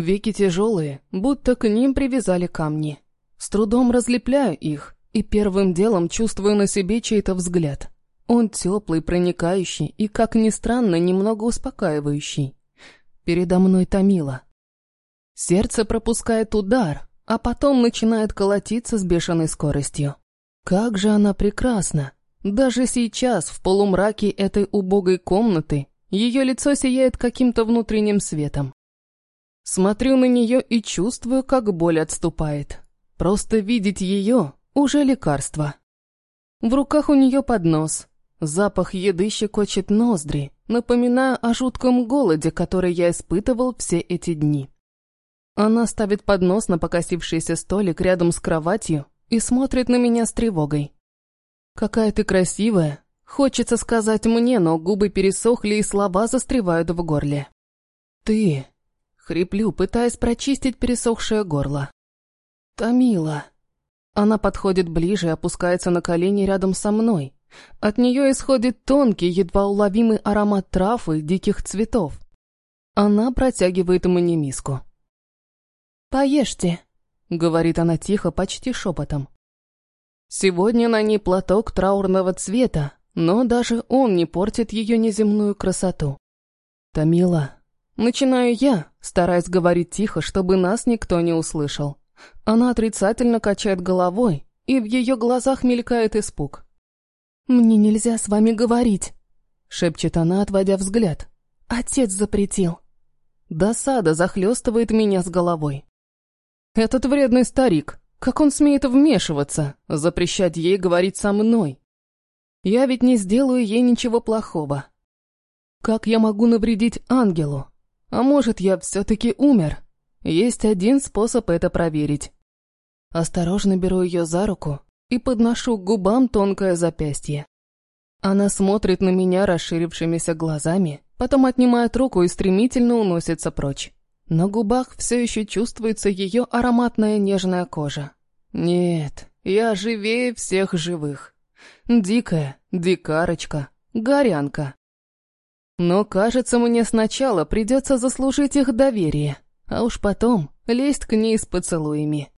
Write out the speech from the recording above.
Веки тяжелые, будто к ним привязали камни. С трудом разлепляю их и первым делом чувствую на себе чей-то взгляд. Он теплый, проникающий и, как ни странно, немного успокаивающий. Передо мной томило. Сердце пропускает удар, а потом начинает колотиться с бешеной скоростью. Как же она прекрасна! Даже сейчас, в полумраке этой убогой комнаты, ее лицо сияет каким-то внутренним светом. Смотрю на нее и чувствую, как боль отступает. Просто видеть ее уже лекарство. В руках у нее поднос. Запах еды щекочет ноздри, напоминая о жутком голоде, который я испытывал все эти дни. Она ставит поднос на покосившийся столик рядом с кроватью и смотрит на меня с тревогой. «Какая ты красивая!» Хочется сказать мне, но губы пересохли и слова застревают в горле. «Ты...» Хриплю, пытаясь прочистить пересохшее горло. «Томила...» Она подходит ближе и опускается на колени рядом со мной. От нее исходит тонкий, едва уловимый аромат трав и диких цветов. Она протягивает мне миску. «Поешьте», — говорит она тихо, почти шепотом. Сегодня на ней платок траурного цвета, но даже он не портит ее неземную красоту. Тамила, начинаю я, стараясь говорить тихо, чтобы нас никто не услышал. Она отрицательно качает головой, и в ее глазах мелькает испуг. «Мне нельзя с вами говорить», — шепчет она, отводя взгляд. «Отец запретил». Досада захлестывает меня с головой. «Этот вредный старик, как он смеет вмешиваться, запрещать ей говорить со мной? Я ведь не сделаю ей ничего плохого. Как я могу навредить ангелу? А может, я все-таки умер? Есть один способ это проверить. Осторожно беру ее за руку и подношу к губам тонкое запястье. Она смотрит на меня расширившимися глазами, потом отнимает руку и стремительно уносится прочь. На губах все еще чувствуется ее ароматная нежная кожа. Нет, я живее всех живых. Дикая, дикарочка, горянка. Но, кажется, мне сначала придется заслужить их доверие, а уж потом лезть к ней с поцелуями.